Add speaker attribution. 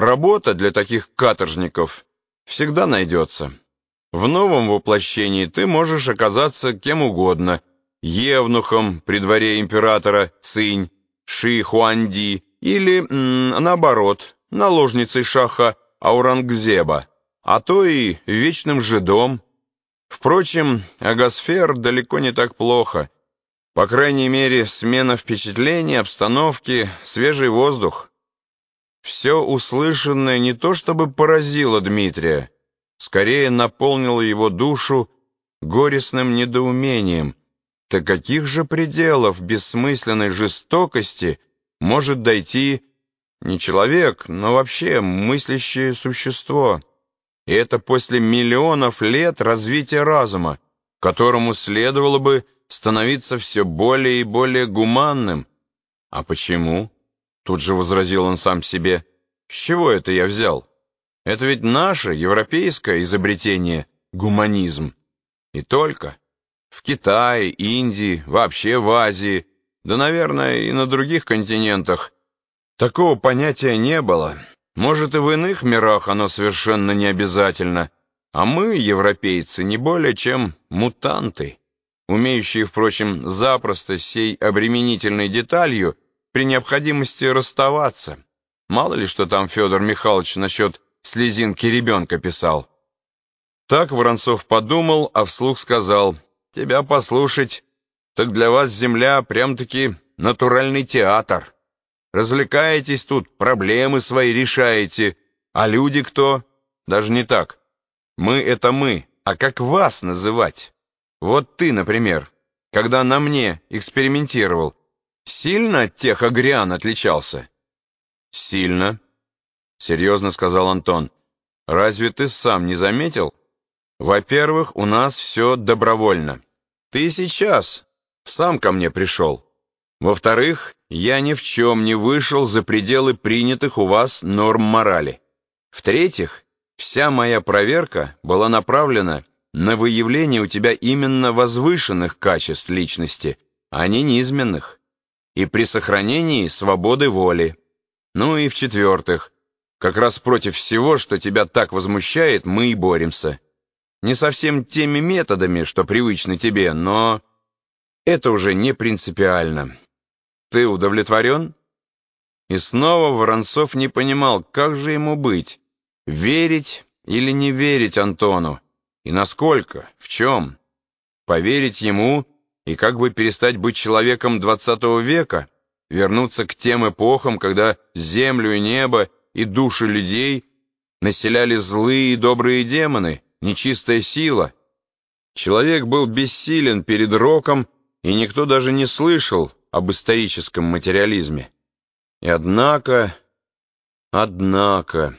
Speaker 1: работа для таких каторжников всегда найдется. В новом воплощении ты можешь оказаться кем угодно, евнухом при дворе императора Цинь, Ши Хуанди или, наоборот, наложницей шаха Аурангзеба, а то и вечным жидом. Впрочем, агосфер далеко не так плохо. По крайней мере, смена впечатлений, обстановки, свежий воздух. Все услышанное не то чтобы поразило Дмитрия, скорее наполнило его душу горестным недоумением. До каких же пределов бессмысленной жестокости может дойти не человек, но вообще мыслящее существо? И это после миллионов лет развития разума, которому следовало бы становиться все более и более гуманным. А почему? Тут же возразил он сам себе. С чего это я взял? Это ведь наше европейское изобретение — гуманизм. И только. В Китае, Индии, вообще в Азии, да, наверное, и на других континентах такого понятия не было. Может, и в иных мирах оно совершенно не обязательно. А мы, европейцы, не более чем мутанты, умеющие, впрочем, запросто сей обременительной деталью при необходимости расставаться. Мало ли, что там Федор Михайлович насчет слезинки ребенка писал. Так Воронцов подумал, а вслух сказал, «Тебя послушать, так для вас земля прям-таки натуральный театр. Развлекаетесь тут, проблемы свои решаете, а люди кто? Даже не так. Мы — это мы, а как вас называть? Вот ты, например, когда на мне экспериментировал, Сильно от тех агриан отличался? Сильно, серьезно сказал Антон. Разве ты сам не заметил? Во-первых, у нас все добровольно. Ты сейчас сам ко мне пришел. Во-вторых, я ни в чем не вышел за пределы принятых у вас норм морали. В-третьих, вся моя проверка была направлена на выявление у тебя именно возвышенных качеств личности, а не низменных и при сохранении свободы воли. Ну и в-четвертых, как раз против всего, что тебя так возмущает, мы и боремся. Не совсем теми методами, что привычны тебе, но это уже не принципиально. Ты удовлетворен? И снова Воронцов не понимал, как же ему быть, верить или не верить Антону, и насколько, в чем. Поверить ему и как бы перестать быть человеком двадцатого века, вернуться к тем эпохам, когда землю и небо и души людей населяли злые и добрые демоны, нечистая сила. Человек был бессилен перед роком, и никто даже не слышал об историческом материализме. И однако, однако...